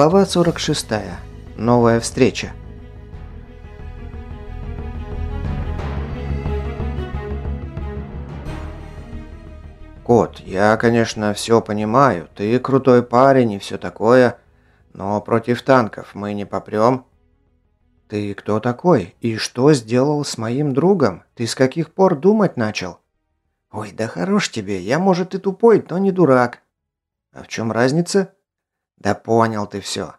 Глава 46. Новая встреча. Кот, я, конечно, все понимаю. Ты крутой парень и все такое. Но против танков мы не попрем. Ты кто такой? И что сделал с моим другом? Ты с каких пор думать начал? Ой, да хорош тебе. Я, может, и тупой, но не дурак. А в чем разница? Да понял ты все.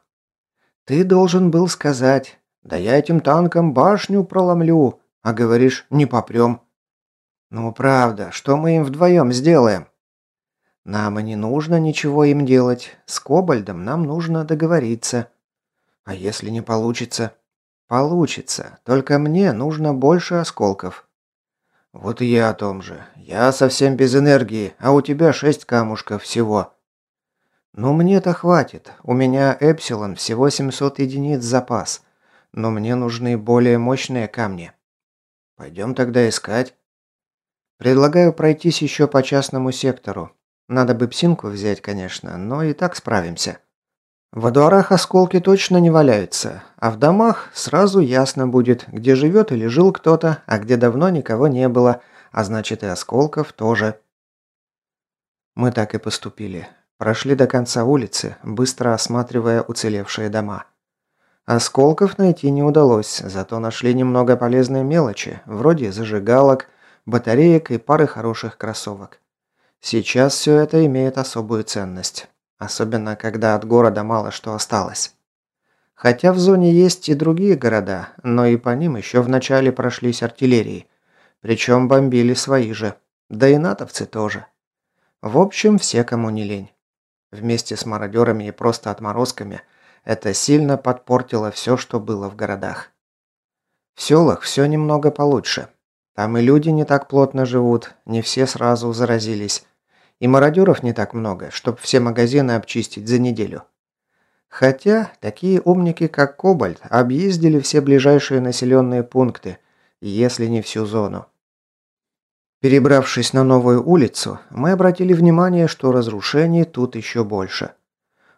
Ты должен был сказать, да я этим танком башню проломлю, а говоришь, не попрем. Ну правда, что мы им вдвоем сделаем? Нам и не нужно ничего им делать. С Кобальдом нам нужно договориться. А если не получится? Получится, только мне нужно больше осколков. Вот и я о том же. Я совсем без энергии, а у тебя шесть камушков всего. «Ну мне-то хватит. У меня Эпсилон всего 700 единиц запас. Но мне нужны более мощные камни. Пойдем тогда искать». «Предлагаю пройтись еще по частному сектору. Надо бы псинку взять, конечно, но и так справимся». Во дворах осколки точно не валяются, а в домах сразу ясно будет, где живет или жил кто-то, а где давно никого не было, а значит и осколков тоже. Мы так и поступили. Прошли до конца улицы, быстро осматривая уцелевшие дома. Осколков найти не удалось, зато нашли немного полезной мелочи, вроде зажигалок, батареек и пары хороших кроссовок. Сейчас все это имеет особую ценность, особенно когда от города мало что осталось. Хотя в зоне есть и другие города, но и по ним еще вначале прошлись артиллерии. Причем бомбили свои же. Да и натовцы тоже. В общем, все, кому не лень. Вместе с мародерами и просто отморозками это сильно подпортило все, что было в городах. В селах все немного получше. Там и люди не так плотно живут, не все сразу заразились. И мародеров не так много, чтобы все магазины обчистить за неделю. Хотя такие умники, как Кобальт, объездили все ближайшие населенные пункты, если не всю зону. Перебравшись на новую улицу, мы обратили внимание, что разрушений тут еще больше.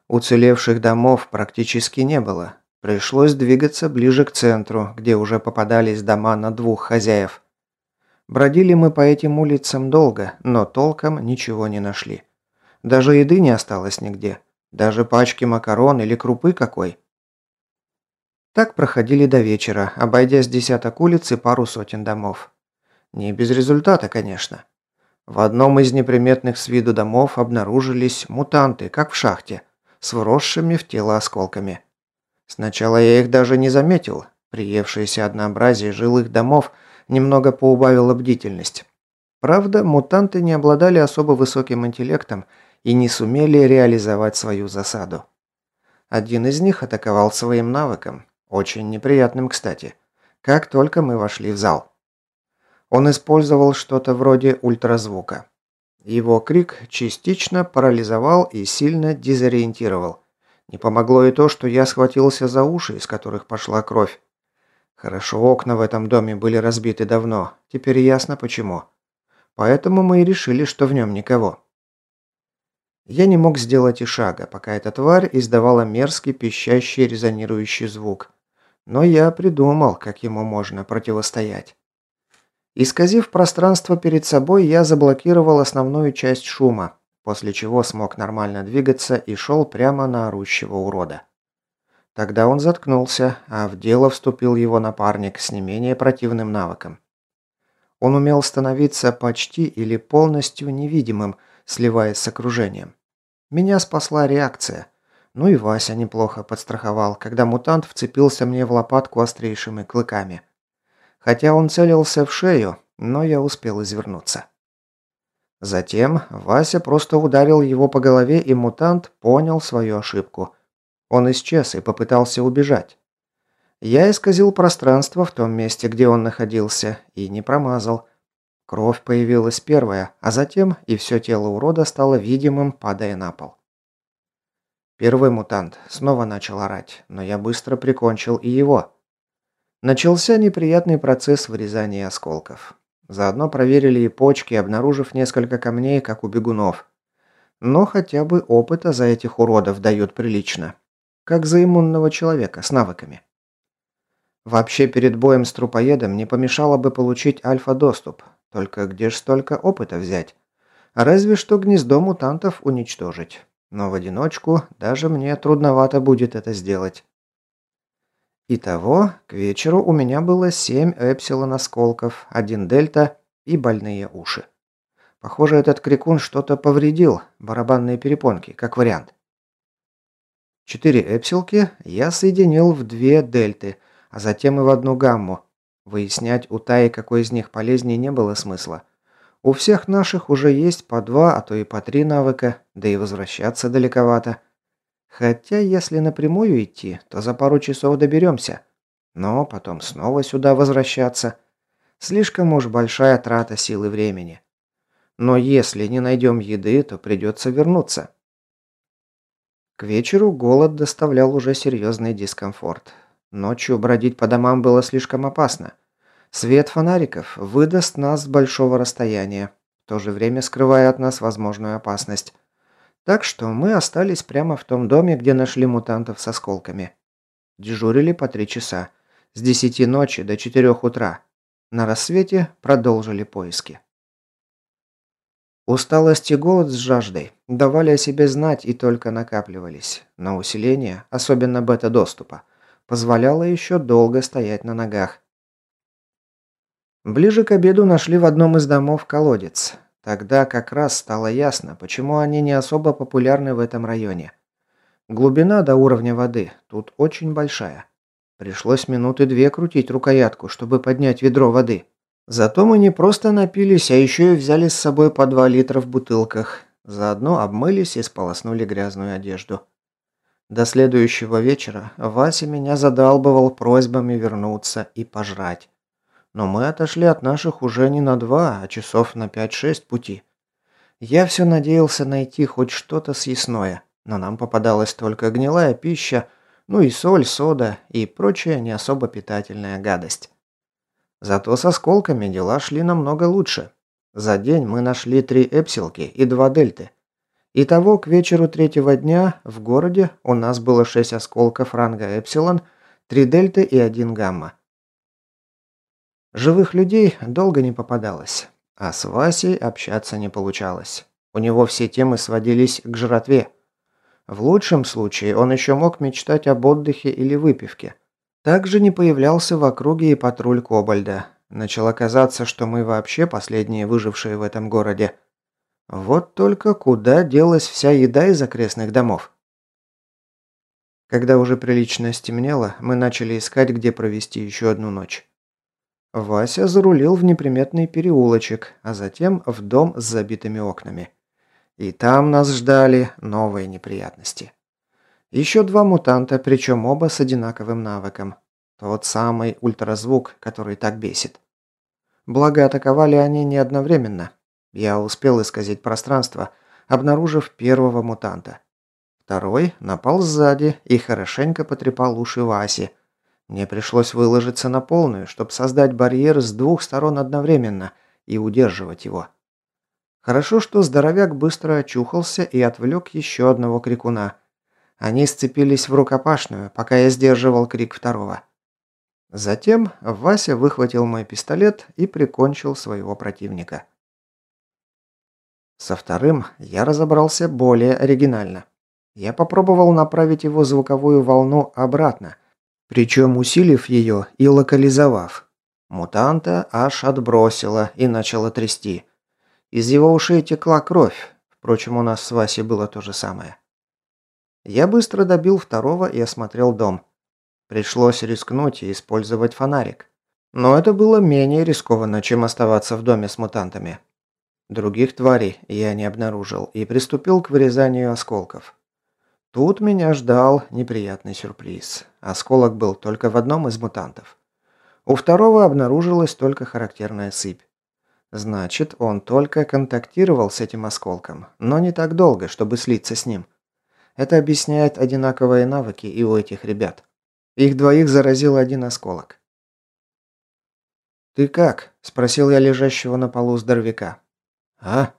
Уцелевших домов практически не было. Пришлось двигаться ближе к центру, где уже попадались дома на двух хозяев. Бродили мы по этим улицам долго, но толком ничего не нашли. Даже еды не осталось нигде. Даже пачки макарон или крупы какой. Так проходили до вечера, обойдя с десяток улиц и пару сотен домов. Не без результата, конечно. В одном из неприметных с виду домов обнаружились мутанты, как в шахте, с вросшими в тело осколками. Сначала я их даже не заметил. Приевшееся однообразие жилых домов немного поубавило бдительность. Правда, мутанты не обладали особо высоким интеллектом и не сумели реализовать свою засаду. Один из них атаковал своим навыком, очень неприятным, кстати, как только мы вошли в зал. Он использовал что-то вроде ультразвука. Его крик частично парализовал и сильно дезориентировал. Не помогло и то, что я схватился за уши, из которых пошла кровь. Хорошо, окна в этом доме были разбиты давно. Теперь ясно почему. Поэтому мы и решили, что в нем никого. Я не мог сделать и шага, пока эта тварь издавала мерзкий пищащий резонирующий звук. Но я придумал, как ему можно противостоять. Исказив пространство перед собой, я заблокировал основную часть шума, после чего смог нормально двигаться и шел прямо на орущего урода. Тогда он заткнулся, а в дело вступил его напарник с не менее противным навыком. Он умел становиться почти или полностью невидимым, сливаясь с окружением. Меня спасла реакция. Ну и Вася неплохо подстраховал, когда мутант вцепился мне в лопатку острейшими клыками. Хотя он целился в шею, но я успел извернуться. Затем Вася просто ударил его по голове, и мутант понял свою ошибку. Он исчез и попытался убежать. Я исказил пространство в том месте, где он находился, и не промазал. Кровь появилась первая, а затем и все тело урода стало видимым, падая на пол. Первый мутант снова начал орать, но я быстро прикончил и его. Начался неприятный процесс вырезания осколков. Заодно проверили и почки, обнаружив несколько камней, как у бегунов. Но хотя бы опыта за этих уродов дают прилично. как за иммунного человека с навыками. Вообще перед боем с трупоедом не помешало бы получить альфа-доступ. Только где ж столько опыта взять? Разве что гнездо мутантов уничтожить. Но в одиночку даже мне трудновато будет это сделать. Итого, к вечеру у меня было 7 эпсилон осколков, один дельта и больные уши. Похоже, этот крикун что-то повредил, барабанные перепонки, как вариант. Четыре эпсилки я соединил в две дельты, а затем и в одну гамму. Выяснять у Таи, какой из них полезнее, не было смысла. У всех наших уже есть по два, а то и по три навыка, да и возвращаться далековато. Хотя, если напрямую идти, то за пару часов доберемся. Но потом снова сюда возвращаться. Слишком уж большая трата силы времени. Но если не найдем еды, то придется вернуться. К вечеру голод доставлял уже серьезный дискомфорт. Ночью бродить по домам было слишком опасно. Свет фонариков выдаст нас с большого расстояния, в то же время скрывая от нас возможную опасность. Так что мы остались прямо в том доме, где нашли мутантов с осколками. Дежурили по три часа. С десяти ночи до четырех утра. На рассвете продолжили поиски. Усталость и голод с жаждой давали о себе знать и только накапливались. Но усиление, особенно бета-доступа, позволяло еще долго стоять на ногах. Ближе к обеду нашли в одном из домов колодец. Тогда как раз стало ясно, почему они не особо популярны в этом районе. Глубина до уровня воды тут очень большая. Пришлось минуты две крутить рукоятку, чтобы поднять ведро воды. Зато мы не просто напились, а еще и взяли с собой по 2 литра в бутылках. Заодно обмылись и сполоснули грязную одежду. До следующего вечера Вася меня задалбывал просьбами вернуться и пожрать. Но мы отошли от наших уже не на два, а часов на пять-шесть пути. Я все надеялся найти хоть что-то съестное, но нам попадалась только гнилая пища, ну и соль, сода и прочая не особо питательная гадость. Зато с осколками дела шли намного лучше. За день мы нашли три эпсилки и два дельты. Итого, к вечеру третьего дня в городе у нас было шесть осколков ранга эпсилон, три дельты и один гамма. Живых людей долго не попадалось, а с Васей общаться не получалось. У него все темы сводились к жратве. В лучшем случае он еще мог мечтать об отдыхе или выпивке. Также не появлялся в округе и патруль Кобальда. Начало казаться, что мы вообще последние выжившие в этом городе. Вот только куда делась вся еда из окрестных домов? Когда уже прилично стемнело, мы начали искать, где провести еще одну ночь. Вася зарулил в неприметный переулочек, а затем в дом с забитыми окнами. И там нас ждали новые неприятности. Еще два мутанта, причем оба с одинаковым навыком. Тот самый ультразвук, который так бесит. Благо, атаковали они не одновременно. Я успел исказить пространство, обнаружив первого мутанта. Второй напал сзади и хорошенько потрепал уши Васи – мне пришлось выложиться на полную, чтобы создать барьер с двух сторон одновременно и удерживать его. Хорошо, что здоровяк быстро очухался и отвлек еще одного крикуна. Они сцепились в рукопашную, пока я сдерживал крик второго. Затем Вася выхватил мой пистолет и прикончил своего противника. Со вторым я разобрался более оригинально. Я попробовал направить его звуковую волну обратно, причем усилив ее и локализовав. Мутанта аж отбросило и начало трясти. Из его ушей текла кровь. Впрочем, у нас с Васей было то же самое. Я быстро добил второго и осмотрел дом. Пришлось рискнуть и использовать фонарик. Но это было менее рискованно, чем оставаться в доме с мутантами. Других тварей я не обнаружил и приступил к вырезанию осколков. Тут меня ждал неприятный сюрприз. Осколок был только в одном из мутантов. У второго обнаружилась только характерная сыпь. Значит, он только контактировал с этим осколком, но не так долго, чтобы слиться с ним. Это объясняет одинаковые навыки и у этих ребят. Их двоих заразил один осколок. «Ты как?» – спросил я лежащего на полу здоровяка. «А?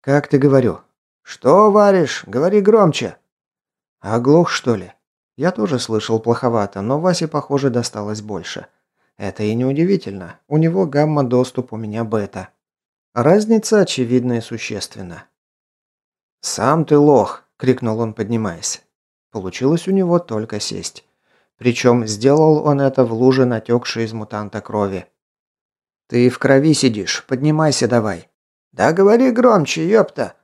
Как ты говорю?» «Что варишь? Говори громче!» «Оглох, что ли?» Я тоже слышал плоховато, но Васе, похоже, досталось больше. Это и не удивительно. У него гамма-доступ, у меня бета. Разница очевидна и существенна. «Сам ты лох!» – крикнул он, поднимаясь. Получилось у него только сесть. Причем сделал он это в луже натекшей из мутанта крови. «Ты в крови сидишь, поднимайся давай». «Да говори громче, ёпта!»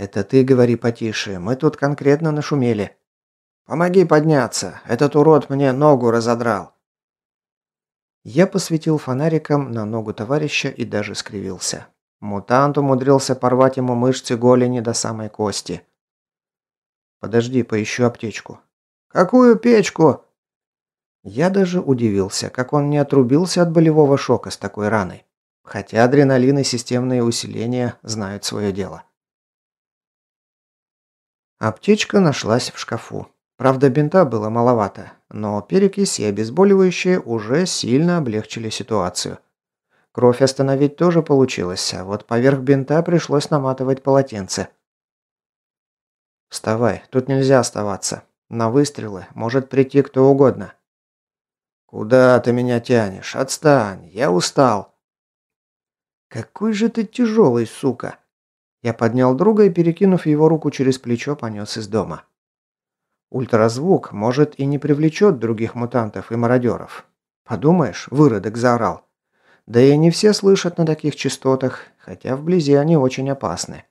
«Это ты говори потише, мы тут конкретно нашумели». «Помоги подняться, этот урод мне ногу разодрал». Я посветил фонариком на ногу товарища и даже скривился. Мутант умудрился порвать ему мышцы голени до самой кости. «Подожди, поищу аптечку». «Какую печку?» Я даже удивился, как он не отрубился от болевого шока с такой раной. Хотя адреналин и системные усиления знают свое дело. Аптечка нашлась в шкафу. Правда, бинта было маловато, но перекись и обезболивающие уже сильно облегчили ситуацию. Кровь остановить тоже получилось, а вот поверх бинта пришлось наматывать полотенце. «Вставай, тут нельзя оставаться. На выстрелы может прийти кто угодно». «Куда ты меня тянешь? Отстань! Я устал!» «Какой же ты тяжелый, сука!» Я поднял друга и, перекинув его руку через плечо, понес из дома. Ультразвук, может, и не привлечет других мутантов и мародеров. Подумаешь, выродок заорал. Да и не все слышат на таких частотах, хотя вблизи они очень опасны.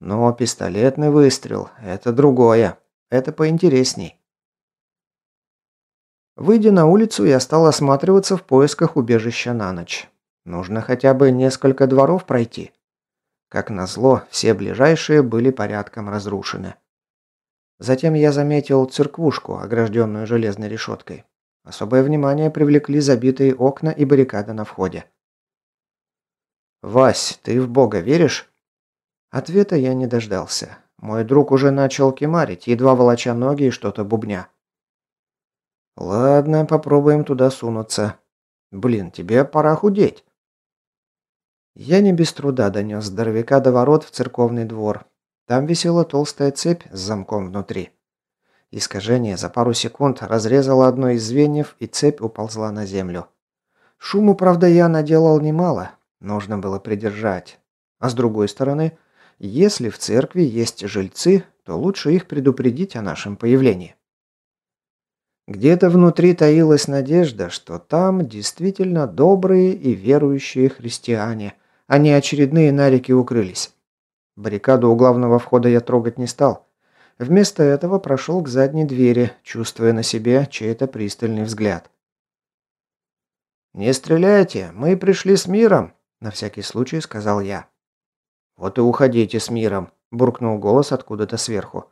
Но пистолетный выстрел – это другое. Это поинтересней. Выйдя на улицу, я стал осматриваться в поисках убежища на ночь. Нужно хотя бы несколько дворов пройти. Как назло, все ближайшие были порядком разрушены. Затем я заметил церквушку, огражденную железной решеткой. Особое внимание привлекли забитые окна и баррикады на входе. «Вась, ты в Бога веришь?» Ответа я не дождался. Мой друг уже начал кемарить, едва волоча ноги и что-то бубня. Ладно, попробуем туда сунуться. Блин, тебе пора худеть. Я не без труда донес здоровяка до ворот в церковный двор. Там висела толстая цепь с замком внутри. Искажение за пару секунд разрезало одно из звеньев, и цепь уползла на землю. Шуму, правда, я наделал немало. Нужно было придержать. А с другой стороны, если в церкви есть жильцы, то лучше их предупредить о нашем появлении. Где-то внутри таилась надежда, что там действительно добрые и верующие христиане, не очередные нарики укрылись. Баррикаду у главного входа я трогать не стал. Вместо этого прошел к задней двери, чувствуя на себе чей-то пристальный взгляд. «Не стреляйте, мы пришли с миром», – на всякий случай сказал я. «Вот и уходите с миром», – буркнул голос откуда-то сверху.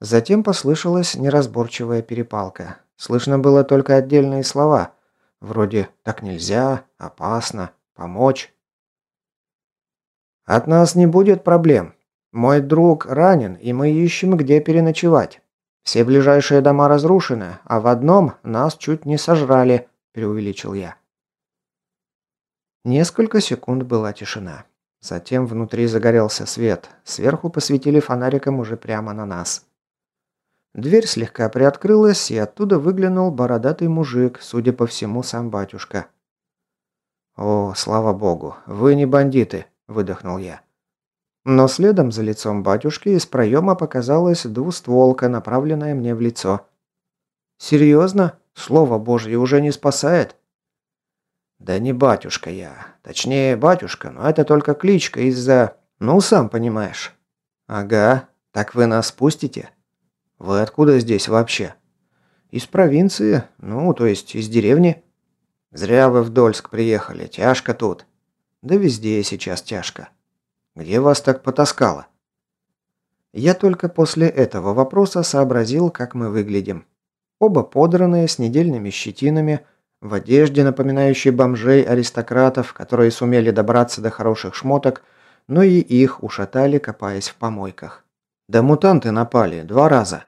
Затем послышалась неразборчивая перепалка. Слышно было только отдельные слова, вроде «так нельзя», «опасно», «помочь». «От нас не будет проблем. Мой друг ранен, и мы ищем, где переночевать. Все ближайшие дома разрушены, а в одном нас чуть не сожрали», – преувеличил я. Несколько секунд была тишина. Затем внутри загорелся свет. Сверху посветили фонариком уже прямо на нас. Дверь слегка приоткрылась, и оттуда выглянул бородатый мужик, судя по всему, сам батюшка. «О, слава богу, вы не бандиты», – выдохнул я. Но следом за лицом батюшки из проема показалась двустволка, направленная мне в лицо. «Серьезно? Слово Божье уже не спасает?» «Да не батюшка я. Точнее, батюшка, но это только кличка из-за... Ну, сам понимаешь». «Ага. Так вы нас пустите?» «Вы откуда здесь вообще?» «Из провинции. Ну, то есть из деревни». «Зря вы в Дольск приехали. Тяжко тут». «Да везде сейчас тяжко». «Где вас так потаскало?» Я только после этого вопроса сообразил, как мы выглядим. Оба подранные, с недельными щетинами, в одежде, напоминающей бомжей-аристократов, которые сумели добраться до хороших шмоток, но и их ушатали, копаясь в помойках. Да мутанты напали два раза.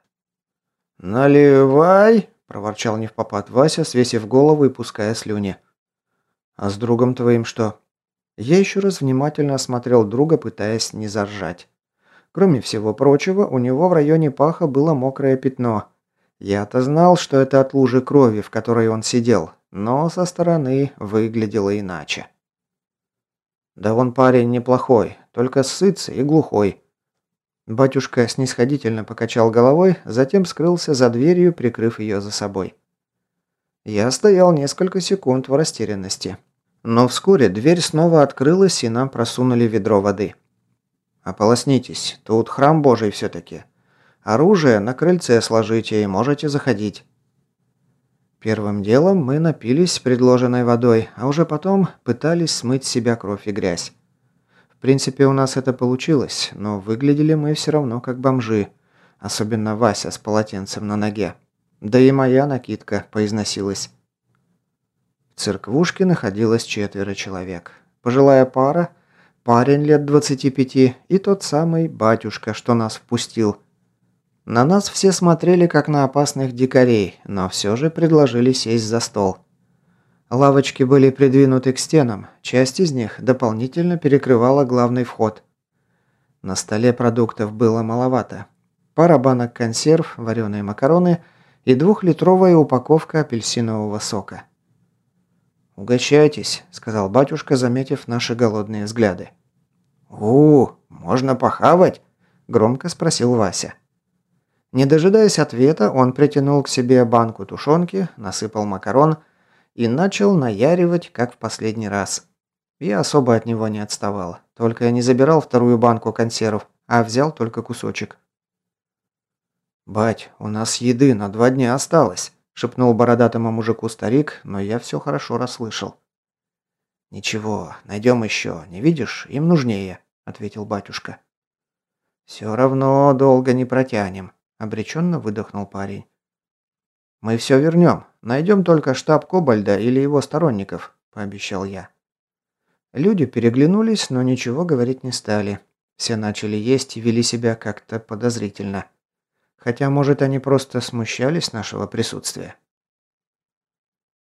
«Наливай!» – проворчал невпопад Вася, свесив голову и пуская слюни. «А с другом твоим что?» Я еще раз внимательно осмотрел друга, пытаясь не заржать. Кроме всего прочего, у него в районе паха было мокрое пятно. Я-то знал, что это от лужи крови, в которой он сидел, но со стороны выглядело иначе. «Да он парень неплохой, только сытся и глухой». Батюшка снисходительно покачал головой, затем скрылся за дверью, прикрыв ее за собой. Я стоял несколько секунд в растерянности. Но вскоре дверь снова открылась, и нам просунули ведро воды. «Ополоснитесь, тут храм Божий все-таки. Оружие на крыльце сложите и можете заходить». Первым делом мы напились предложенной водой, а уже потом пытались смыть себя кровь и грязь. В принципе, у нас это получилось, но выглядели мы все равно как бомжи. Особенно Вася с полотенцем на ноге. Да и моя накидка поизносилась. В церквушке находилось четверо человек. Пожилая пара, парень лет 25 и тот самый батюшка, что нас впустил – на нас все смотрели как на опасных дикарей, но все же предложили сесть за стол. Лавочки были придвинуты к стенам, часть из них дополнительно перекрывала главный вход. На столе продуктов было маловато. Пара банок консерв, вареные макароны и двухлитровая упаковка апельсинового сока. «Угощайтесь», — сказал батюшка, заметив наши голодные взгляды. «У, можно похавать?» – громко спросил Вася. Не дожидаясь ответа, он притянул к себе банку тушенки, насыпал макарон и начал наяривать, как в последний раз. Я особо от него не отставал, только я не забирал вторую банку консервов, а взял только кусочек. «Бать, у нас еды на два дня осталось», – шепнул бородатому мужику старик, но я все хорошо расслышал. «Ничего, найдем еще, не видишь, им нужнее», – ответил батюшка. «Все равно долго не протянем», Обреченно выдохнул парень. «Мы все вернем. Найдем только штаб Кобальда или его сторонников», – пообещал я. Люди переглянулись, но ничего говорить не стали. Все начали есть и вели себя как-то подозрительно. Хотя, может, они просто смущались нашего присутствия.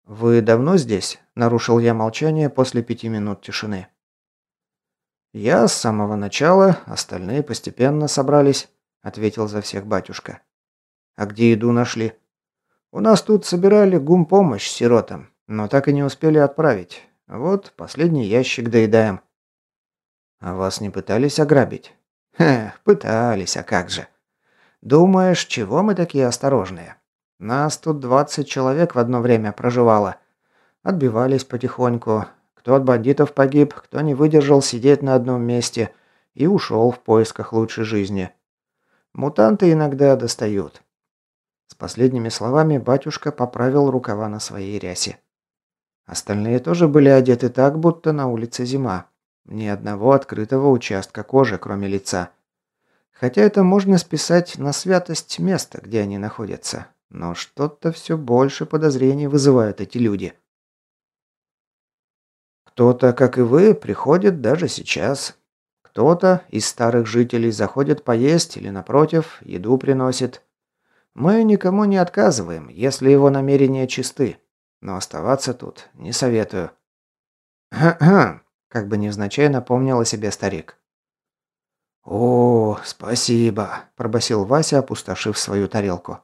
«Вы давно здесь?» – нарушил я молчание после пяти минут тишины. «Я с самого начала, остальные постепенно собрались». – ответил за всех батюшка. «А где еду нашли?» «У нас тут собирали гумпомощь сиротам, но так и не успели отправить. Вот последний ящик доедаем». «А вас не пытались ограбить?» «Эх, пытались, а как же?» «Думаешь, чего мы такие осторожные? Нас тут 20 человек в одно время проживало. Отбивались потихоньку. Кто от бандитов погиб, кто не выдержал сидеть на одном месте и ушел в поисках лучшей жизни. Мутанты иногда достают. С последними словами батюшка поправил рукава на своей рясе. Остальные тоже были одеты так, будто на улице зима. Ни одного открытого участка кожи, кроме лица. Хотя это можно списать на святость места, где они находятся. Но что-то все больше подозрений вызывают эти люди. Кто-то, как и вы, приходит даже сейчас. Кто-то из старых жителей заходит поесть или, напротив, еду приносит. Мы никому не отказываем, если его намерения чисты. Но оставаться тут не советую. «Хм-хм», как бы невзначай напомнил о себе старик. «О, спасибо», – пробасил Вася, опустошив свою тарелку.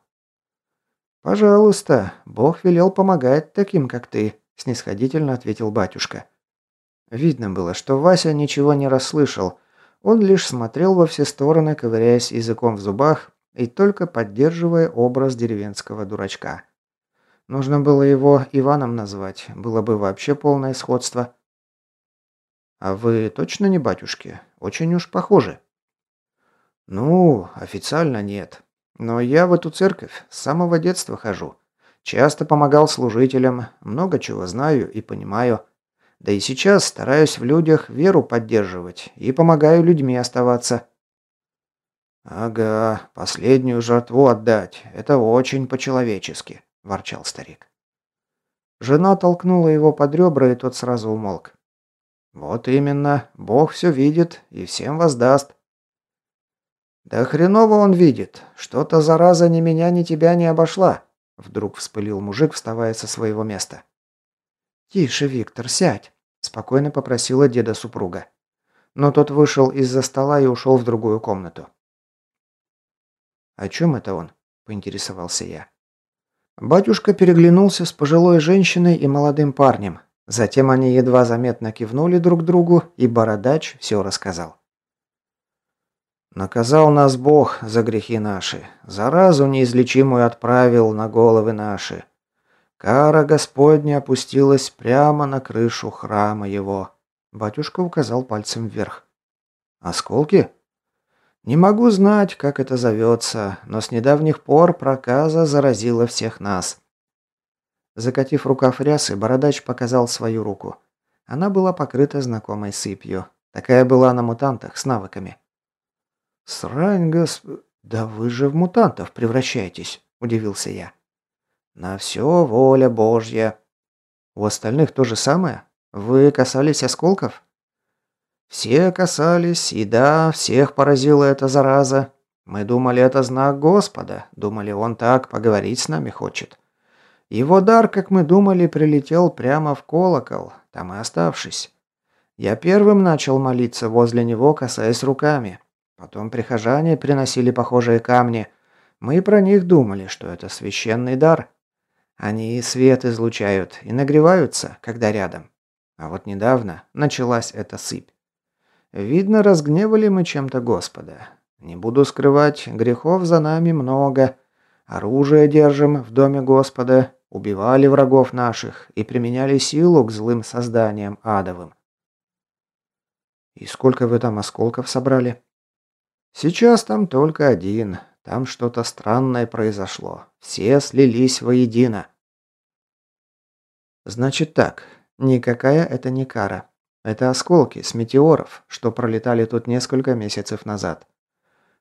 «Пожалуйста, Бог велел помогать таким, как ты», – снисходительно ответил батюшка. Видно было, что Вася ничего не расслышал, он лишь смотрел во все стороны, ковыряясь языком в зубах и только поддерживая образ деревенского дурачка. Нужно было его Иваном назвать, было бы вообще полное сходство. «А вы точно не батюшки? Очень уж похожи». «Ну, официально нет. Но я в эту церковь с самого детства хожу. Часто помогал служителям, много чего знаю и понимаю. Да и сейчас стараюсь в людях веру поддерживать и помогаю людьми оставаться. «Ага, последнюю жертву отдать. Это очень по-человечески», – ворчал старик. Жена толкнула его под ребра, и тот сразу умолк. «Вот именно. Бог все видит и всем воздаст». «Да хреново он видит. Что-то зараза ни меня, ни тебя не обошла», – вдруг вспылил мужик, вставая со своего места. «Тише, Виктор, сядь», – спокойно попросила деда супруга. Но тот вышел из-за стола и ушел в другую комнату. «О чем это он?» – поинтересовался я. Батюшка переглянулся с пожилой женщиной и молодым парнем. Затем они едва заметно кивнули друг другу, и бородач все рассказал. «Наказал нас Бог за грехи наши, заразу неизлечимую отправил на головы наши. Кара Господня опустилась прямо на крышу храма его». Батюшка указал пальцем вверх. «Осколки?» «Не могу знать, как это зовется, но с недавних пор проказа заразила всех нас». Закатив рукав рясы, бородач показал свою руку. Она была покрыта знакомой сыпью. Такая была на мутантах с навыками. «Срань, госп... Да вы же в мутантов превращаетесь», – удивился я. «На все воля Божья». «У остальных то же самое? Вы касались осколков?» «Все касались, и да, всех поразила эта зараза. Мы думали, это знак Господа, думали, он так поговорить с нами хочет». Его дар, как мы думали, прилетел прямо в колокол, там и оставшись. Я первым начал молиться возле него, касаясь руками. Потом прихожане приносили похожие камни. Мы про них думали, что это священный дар. Они и свет излучают, и нагреваются, когда рядом. А вот недавно началась эта сыпь. Видно, разгневали мы чем-то Господа. Не буду скрывать, грехов за нами много. Оружие держим в доме Господа, убивали врагов наших и применяли силу к злым созданиям адовым. И сколько вы там осколков собрали? Сейчас там только один. Там что-то странное произошло. Все слились воедино. Значит так, никакая это не кара. Это осколки с метеоров, что пролетали тут несколько месяцев назад.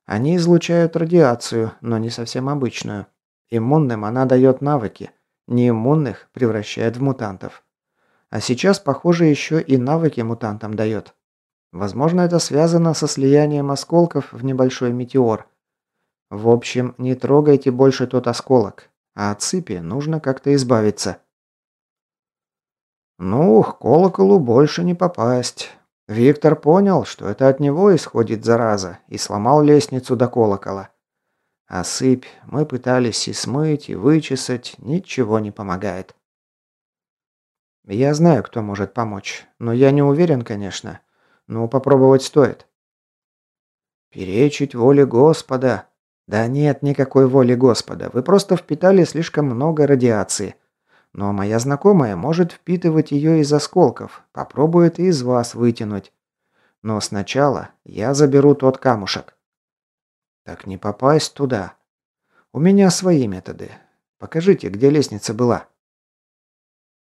Они излучают радиацию, но не совсем обычную. Иммунным она дает навыки. Неиммунных превращает в мутантов. А сейчас, похоже, еще и навыки мутантам дает. Возможно, это связано со слиянием осколков в небольшой метеор. В общем, не трогайте больше тот осколок, а от сыпи нужно как-то избавиться. Ну, к колоколу больше не попасть. Виктор понял, что это от него исходит зараза, и сломал лестницу до колокола. А сыпь мы пытались и смыть, и вычесать, ничего не помогает. Я знаю, кто может помочь, но я не уверен, конечно. Но попробовать стоит. Перечить воле Господа. Да нет никакой воли Господа. Вы просто впитали слишком много радиации. Но моя знакомая может впитывать ее из осколков, попробует и из вас вытянуть. Но сначала я заберу тот камушек. Так не попасть туда. У меня свои методы. Покажите, где лестница была.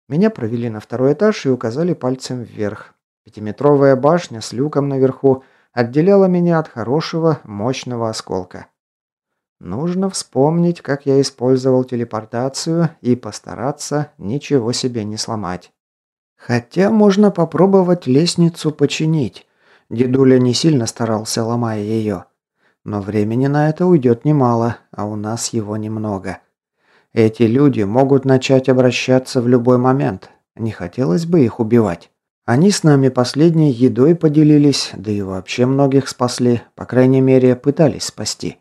Меня провели на второй этаж и указали пальцем вверх. Пятиметровая башня с люком наверху отделяла меня от хорошего, мощного осколка. Нужно вспомнить, как я использовал телепортацию и постараться ничего себе не сломать. Хотя можно попробовать лестницу починить. Дедуля не сильно старался, ломая ее. Но времени на это уйдет немало, а у нас его немного. Эти люди могут начать обращаться в любой момент. Не хотелось бы их убивать. Они с нами последней едой поделились, да и вообще многих спасли, по крайней мере, пытались спасти.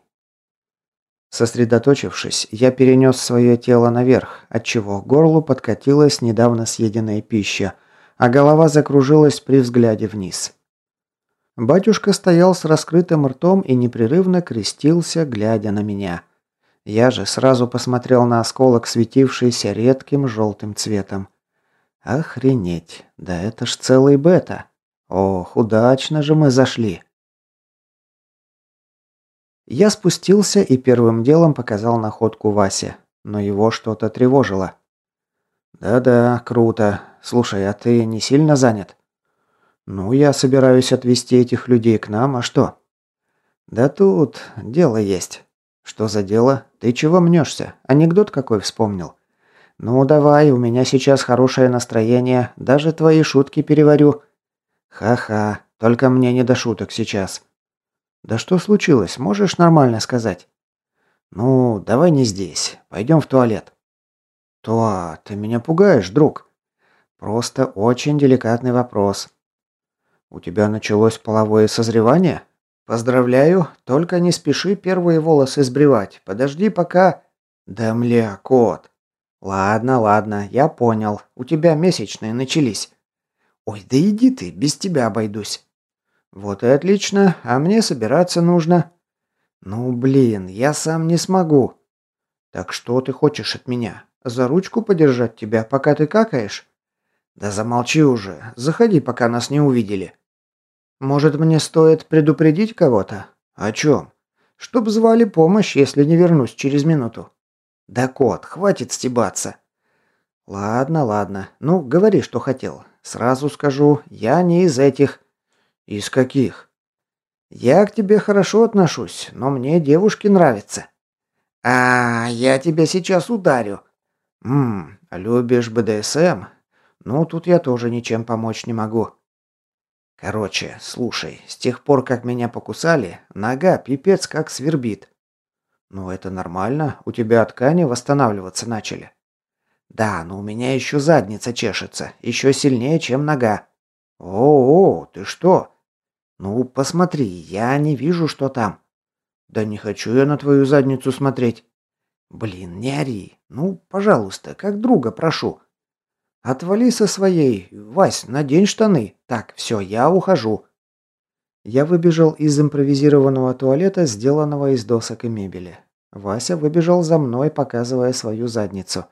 Сосредоточившись, я перенес свое тело наверх, отчего к горлу подкатилась недавно съеденная пища, а голова закружилась при взгляде вниз. Батюшка стоял с раскрытым ртом и непрерывно крестился, глядя на меня. Я же сразу посмотрел на осколок, светившийся редким желтым цветом. Охренеть, да это ж целый бета. Ох, удачно же мы зашли. Я спустился и первым делом показал находку Васе, но его что-то тревожило. «Да-да, круто. Слушай, а ты не сильно занят?» «Ну, я собираюсь отвезти этих людей к нам, а что?» «Да тут дело есть». «Что за дело? Ты чего мнешься? Анекдот какой вспомнил?» «Ну, давай, у меня сейчас хорошее настроение, даже твои шутки переварю». «Ха-ха, только мне не до шуток сейчас». «Да что случилось? Можешь нормально сказать?» «Ну, давай не здесь. Пойдем в туалет». «То, ты меня пугаешь, друг». «Просто очень деликатный вопрос. «У тебя началось половое созревание?» «Поздравляю, только не спеши первые волосы сбривать. Подожди пока...» «Да мля, кот!» Ладно, ладно, я понял. У тебя месячные начались. Ой, да иди ты, без тебя обойдусь. Вот и отлично, а мне собираться нужно. Ну, блин, я сам не смогу. Так что ты хочешь от меня? За ручку подержать тебя, пока ты какаешь? Да замолчи уже. Заходи, пока нас не увидели. Может, мне стоит предупредить кого-то? О чем? Чтоб звали помощь, если не вернусь через минуту. Да кот, хватит стебаться. Ладно, ладно. Ну, говори, что хотел. Сразу скажу, я не из этих. Из каких? Я к тебе хорошо отношусь, но мне девушки нравятся. А, я тебя сейчас ударю. Мм, любишь БДСМ? Ну, тут я тоже ничем помочь не могу. Короче, слушай, с тех пор, как меня покусали, нога пипец как свербит. Ну, это нормально, у тебя ткани восстанавливаться начали. Да, но у меня еще задница чешется, еще сильнее, чем нога. О, -о ты что? Ну, посмотри, я не вижу, что там. Да не хочу я на твою задницу смотреть. Блин, не ори. Ну, пожалуйста, как друга прошу. Отвали со своей. Вась, надень штаны. Так, все, я ухожу. Я выбежал из импровизированного туалета, сделанного из досок и мебели. Вася выбежал за мной, показывая свою задницу.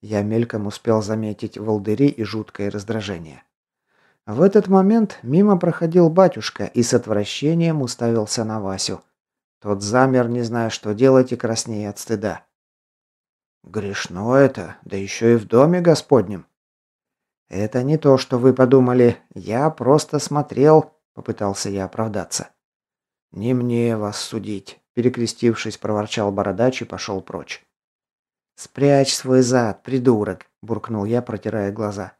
Я мельком успел заметить волдыри и жуткое раздражение. В этот момент мимо проходил батюшка и с отвращением уставился на Васю. Тот замер, не зная, что делать, и краснее от стыда. «Грешно это, да еще и в доме Господнем». «Это не то, что вы подумали. Я просто смотрел», — попытался я оправдаться. «Не мне вас судить», — перекрестившись, проворчал бородач и пошел прочь. «Спрячь свой зад, придурок!» – буркнул я, протирая глаза.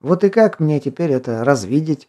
«Вот и как мне теперь это развидеть?»